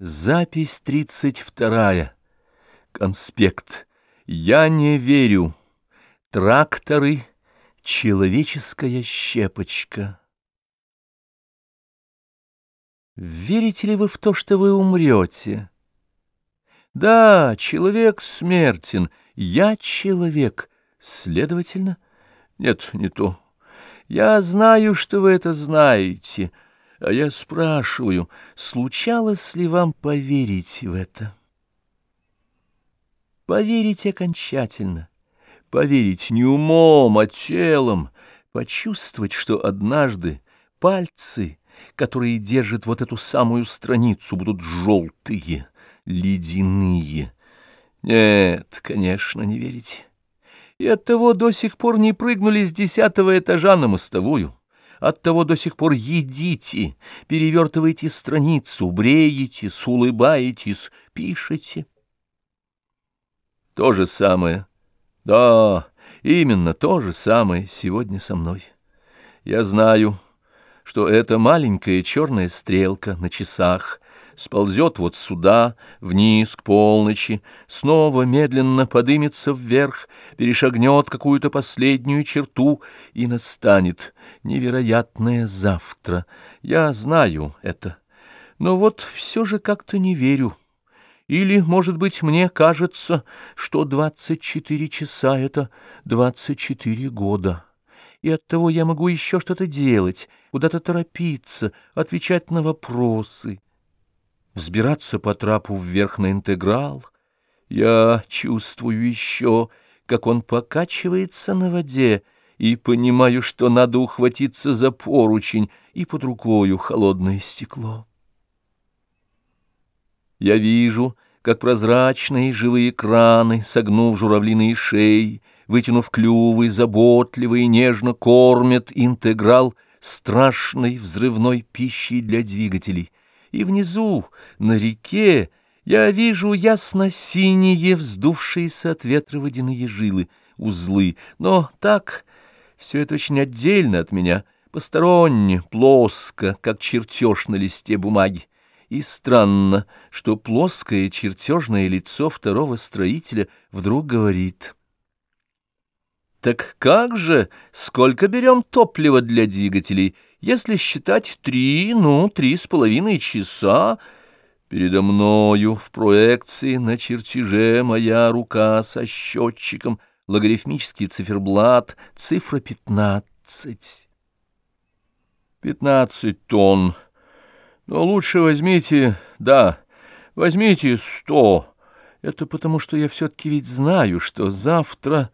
Запись тридцать вторая. Конспект. Я не верю. Тракторы. Человеческая щепочка. Верите ли вы в то, что вы умрете? Да, человек смертен. Я человек. Следовательно, нет, не то. Я знаю, что вы это знаете. — а я спрашиваю, случалось ли вам поверить в это? Поверить окончательно, поверить не умом, а телом, почувствовать, что однажды пальцы, которые держат вот эту самую страницу, будут желтые, ледяные. Нет, конечно, не верите. И оттого до сих пор не прыгнули с десятого этажа на мостовую. Оттого до сих пор едите, перевертываете страницу, бреетесь, улыбаетесь, пишете. То же самое. Да, именно то же самое сегодня со мной. Я знаю, что эта маленькая черная стрелка на часах — сползет вот сюда, вниз, к полночи, снова медленно подымется вверх, перешагнет какую-то последнюю черту и настанет невероятное завтра. Я знаю это, но вот все же как-то не верю. Или, может быть, мне кажется, что двадцать четыре часа — это двадцать четыре года. И оттого я могу еще что-то делать, куда-то торопиться, отвечать на вопросы взбираться по трапу вверх на интеграл. Я чувствую еще, как он покачивается на воде, и понимаю, что надо ухватиться за поручень и под рукою холодное стекло. Я вижу, как прозрачные живые краны, согнув журавлиные шеи, вытянув клювы, заботливо и нежно кормят интеграл страшной взрывной пищей для двигателей — и внизу, на реке, я вижу ясно-синие, вздувшиеся от ветра водяные жилы, узлы, но так все это очень отдельно от меня, посторонне, плоско, как чертеж на листе бумаги. И странно, что плоское чертежное лицо второго строителя вдруг говорит. «Так как же, сколько берем топлива для двигателей?» Если считать три, ну, три с половиной часа, передо мною в проекции на чертеже моя рука со счетчиком, логарифмический циферблат, цифра пятнадцать. Пятнадцать тонн. Но лучше возьмите, да, возьмите сто. Это потому, что я все-таки ведь знаю, что завтра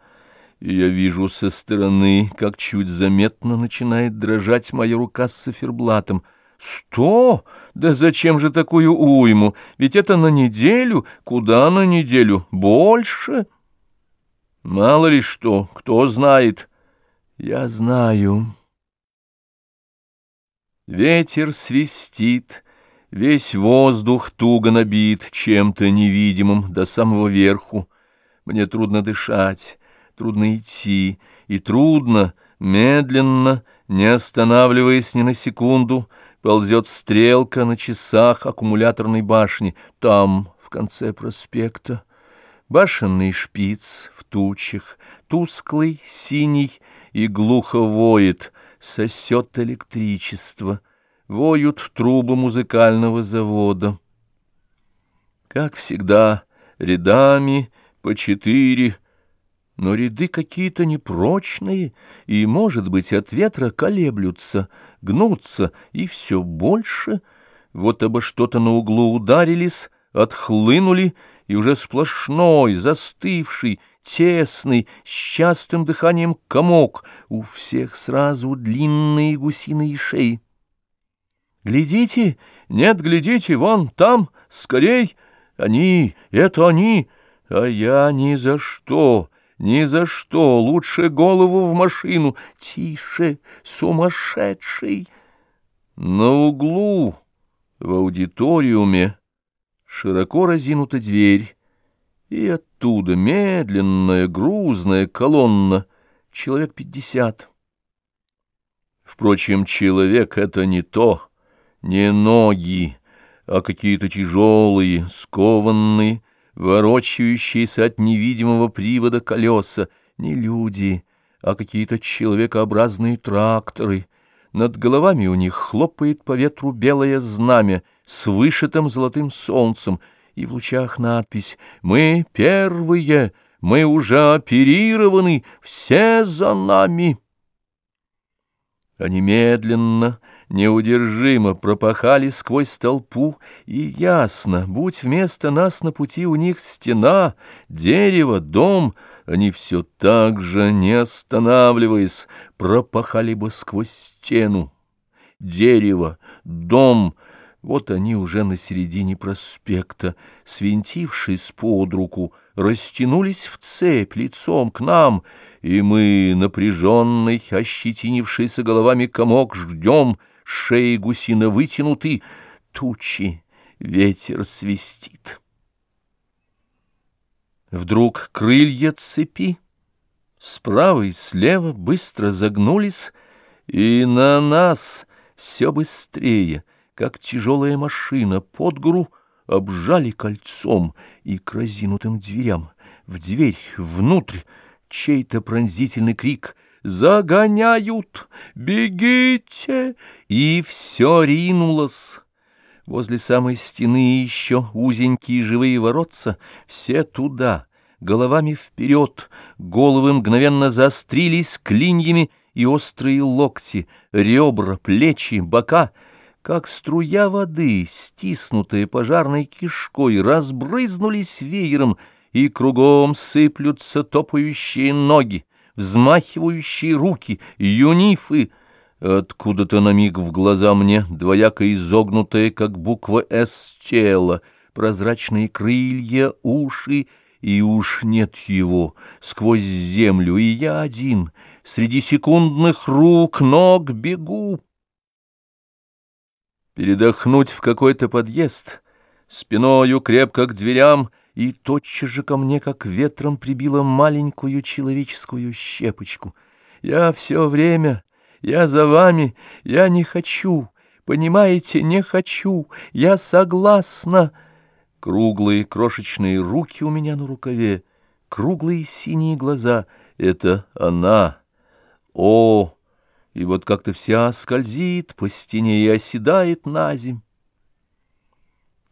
я вижу со стороны, как чуть заметно начинает дрожать моя рука с циферблатом. «Сто? Да зачем же такую уйму? Ведь это на неделю. Куда на неделю? Больше?» «Мало ли что, кто знает?» «Я знаю». Ветер свистит, весь воздух туго набит чем-то невидимым до самого верху. Мне трудно дышать трудно идти, и трудно, медленно, не останавливаясь ни на секунду, ползет стрелка на часах аккумуляторной башни, там, в конце проспекта. Башенный шпиц в тучах, тусклый, синий и глухо воет, сосет электричество, воют трубы музыкального завода. Как всегда, рядами по четыре, но ряды какие-то непрочные, и, может быть, от ветра колеблются, гнутся, и все больше. Вот обо что-то на углу ударились, отхлынули, и уже сплошной, застывший, тесный, с частым дыханием комок, у всех сразу длинные гусиные шеи. «Глядите! Нет, глядите, вон там, скорей! Они, это они! А я ни за что!» Ни за что, лучше голову в машину. Тише, сумасшедший. На углу, в аудиториуме, широко разинута дверь, и оттуда медленная, грузная колонна, человек пятьдесят. Впрочем, человек — это не то, не ноги, а какие-то тяжелые, скованные, ворочающиеся от невидимого привода колеса, не люди, а какие-то человекообразные тракторы. Над головами у них хлопает по ветру белое знамя с вышитым золотым солнцем, и в лучах надпись «Мы первые, мы уже оперированы, все за нами». Они медленно, неудержимо пропахали сквозь толпу, и ясно, будь вместо нас на пути у них стена, дерево, дом, они все так же, не останавливаясь, пропахали бы сквозь стену. Дерево, дом — вот они уже на середине проспекта, свинтившись под руку, растянулись в цепь лицом к нам, и мы, напряженный, ощетинившийся головами комок, ждем, шеи гусино вытянуты, тучи, ветер свистит. Вдруг крылья цепи справа и слева быстро загнулись, и на нас все быстрее — как тяжелая машина под гору, обжали кольцом и к разинутым дверям. В дверь, внутрь, чей-то пронзительный крик «Загоняют! Бегите!» И все ринулось. Возле самой стены еще узенькие живые воротца, все туда, головами вперед, головы мгновенно заострились клиньями и острые локти, ребра, плечи, бока — как струя воды, стиснутая пожарной кишкой, разбрызнулись веером, и кругом сыплются топающие ноги, взмахивающие руки, юнифы. Откуда-то на миг в глаза мне двояко изогнутое, как буква «С» тело, прозрачные крылья, уши, и уж нет его, сквозь землю, и я один, среди секундных рук, ног бегу передохнуть в какой-то подъезд, спиною крепко к дверям, и тотчас же ко мне, как ветром, прибило маленькую человеческую щепочку. Я все время, я за вами, я не хочу, понимаете, не хочу, я согласна. Круглые крошечные руки у меня на рукаве, круглые синие глаза — это она. О, и вот как-то вся скользит по стене и оседает на земь.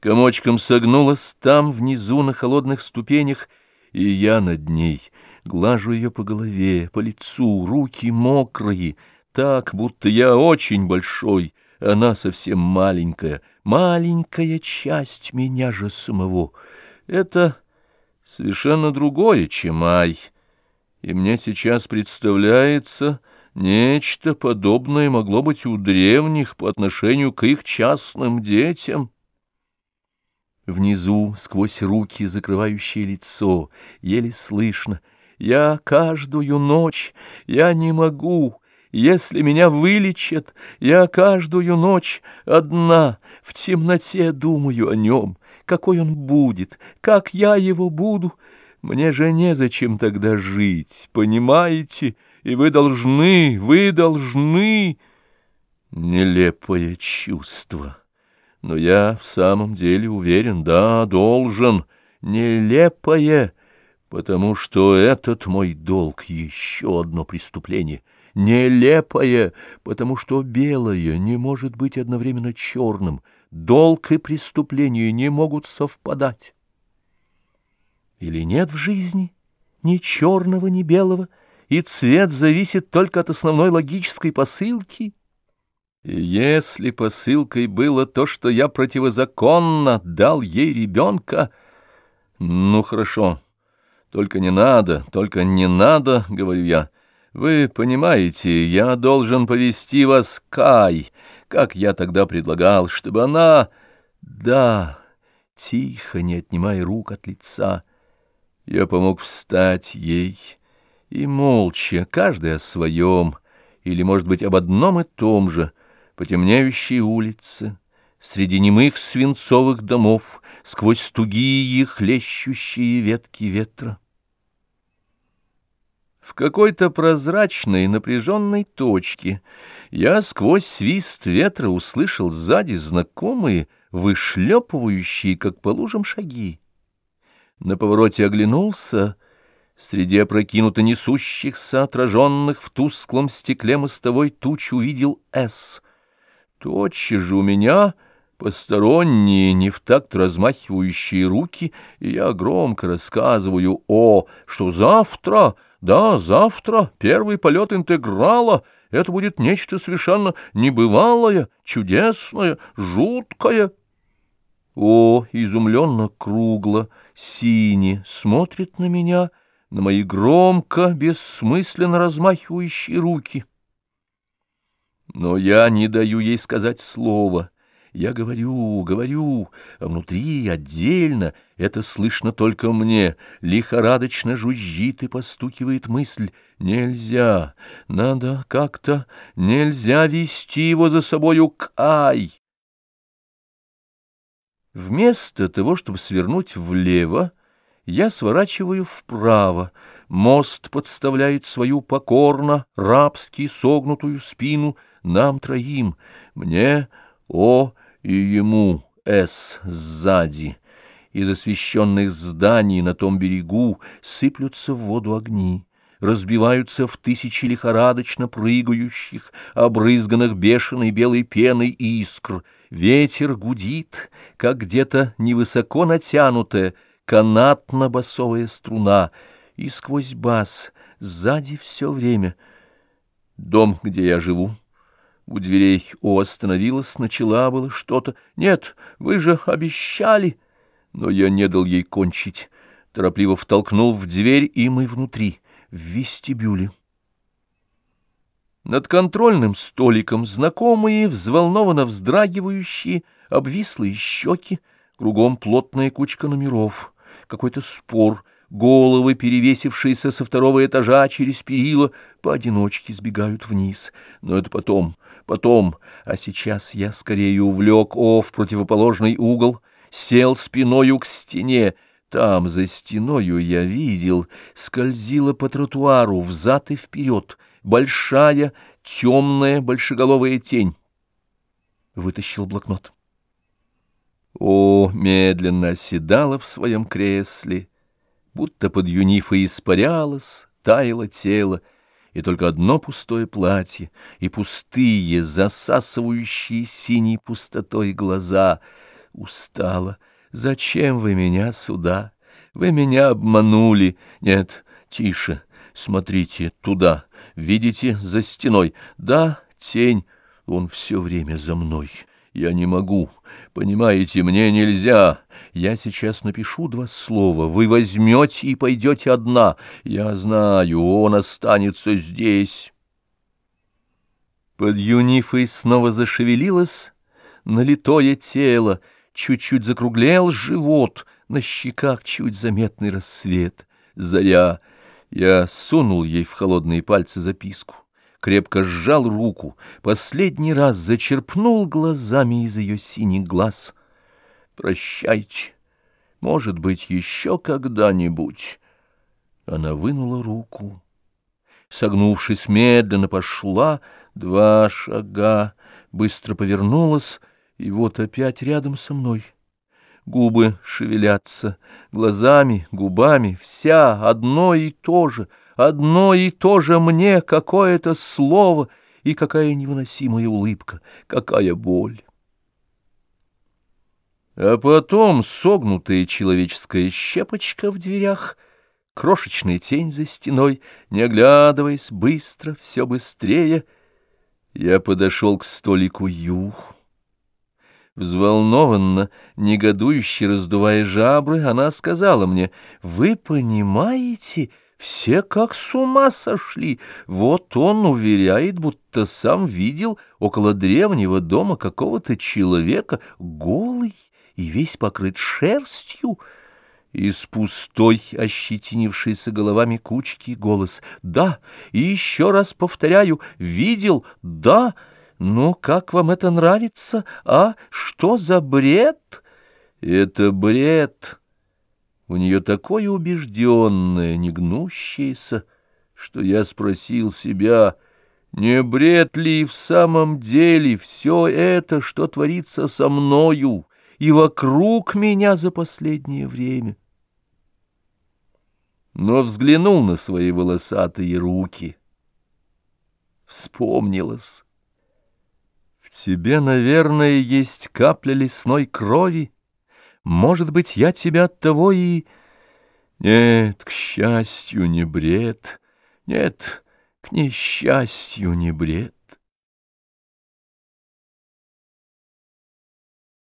Комочком согнулась там, внизу, на холодных ступенях, и я над ней глажу ее по голове, по лицу, руки мокрые, так, будто я очень большой, она совсем маленькая, маленькая часть меня же самого. Это совершенно другое, чем Ай, и мне сейчас представляется... Нечто подобное могло быть у древних по отношению к их частным детям. Внизу, сквозь руки, закрывающие лицо, еле слышно. «Я каждую ночь, я не могу, если меня вылечат, я каждую ночь одна в темноте думаю о нем, какой он будет, как я его буду. Мне же незачем тогда жить, понимаете?» и вы должны, вы должны... Нелепое чувство. Но я в самом деле уверен, да, должен. Нелепое, потому что этот мой долг — еще одно преступление. Нелепое, потому что белое не может быть одновременно черным. Долг и преступление не могут совпадать. Или нет в жизни ни черного, ни белого — и цвет зависит только от основной логической посылки. Если посылкой было то, что я противозаконно дал ей ребенка, ну хорошо, только не надо, только не надо, говорю я. Вы понимаете, я должен повести вас Кай, как я тогда предлагал, чтобы она... Да, тихо, не отнимая рук от лица, я помог встать ей и молча, каждый о своем, или, может быть, об одном и том же, по темнеющей улице, среди немых свинцовых домов, сквозь тугие хлещущие ветки ветра. В какой-то прозрачной напряженной точке я сквозь свист ветра услышал сзади знакомые, вышлепывающие, как по лужам, шаги. На повороте оглянулся, среди опрокинуто несущихся, отраженных в тусклом стекле мостовой туч увидел «С». Тотчас же у меня посторонние, не в такт размахивающие руки, и я громко рассказываю «О, что завтра...» Да, завтра первый полет интеграла. Это будет нечто совершенно небывалое, чудесное, жуткое. О, изумленно кругло, сине смотрит на меня, на мои громко, бессмысленно размахивающие руки. Но я не даю ей сказать слова — я говорю, говорю, а внутри отдельно, это слышно только мне, лихорадочно жужжит и постукивает мысль. Нельзя, надо как-то, нельзя вести его за собою к Ай. Вместо того, чтобы свернуть влево, я сворачиваю вправо. Мост подставляет свою покорно, рабски согнутую спину нам троим, мне, о, и ему «С» сзади. Из освещенных зданий на том берегу сыплются в воду огни, разбиваются в тысячи лихорадочно прыгающих, обрызганных бешеной белой пеной искр. Ветер гудит, как где-то невысоко натянутая канатно-басовая струна, и сквозь бас сзади все время. Дом, где я живу, у дверей О остановилась, начала было что-то. «Нет, вы же обещали!» Но я не дал ей кончить. Торопливо втолкнул в дверь, и мы внутри, в вестибюле. Над контрольным столиком знакомые, взволнованно вздрагивающие, обвислые щеки, кругом плотная кучка номеров, какой-то спор, головы, перевесившиеся со второго этажа через перила, поодиночке сбегают вниз. Но это потом, потом, а сейчас я скорее увлек О в противоположный угол, сел спиною к стене, там, за стеною, я видел, скользила по тротуару взад и вперед большая, темная, большеголовая тень. Вытащил блокнот. О, медленно оседала в своем кресле, будто под юнифой испарялось, таяло тело, и только одно пустое платье, и пустые, засасывающие синей пустотой глаза. Устала. Зачем вы меня сюда? Вы меня обманули. Нет, тише, смотрите туда. Видите, за стеной. Да, тень, он все время за мной. Я не могу. Понимаете, мне нельзя. Я сейчас напишу два слова. Вы возьмете и пойдете одна. Я знаю, он останется здесь. Под юнифой снова зашевелилось налитое тело, чуть-чуть закруглел живот, на щеках чуть заметный рассвет. Заря. Я сунул ей в холодные пальцы записку крепко сжал руку, последний раз зачерпнул глазами из ее синих глаз. «Прощайте, может быть, еще когда-нибудь». Она вынула руку. Согнувшись медленно, пошла два шага, быстро повернулась, и вот опять рядом со мной. Губы шевелятся, глазами, губами, вся одно и то же — Одно и то же мне какое-то слово и какая невыносимая улыбка, какая боль. А потом согнутая человеческая щепочка в дверях, крошечная тень за стеной, не оглядываясь, быстро, все быстрее, я подошел к столику Ю. Взволнованно, негодующе раздувая жабры, она сказала мне, «Вы понимаете...» Все как с ума сошли. Вот он уверяет, будто сам видел около древнего дома какого-то человека, голый и весь покрыт шерстью. Из пустой, ощетинившейся головами кучки голос. «Да, и еще раз повторяю, видел, да, ну как вам это нравится, а? Что за бред?» «Это бред!» У нее такое убежденное, негнущееся, что я спросил себя, не бред ли в самом деле все это, что творится со мною и вокруг меня за последнее время. Но взглянул на свои волосатые руки. Вспомнилось. В тебе, наверное, есть капля лесной крови. Может быть, я тебя от того и... Нет, к счастью, не бред. Нет, к несчастью, не бред.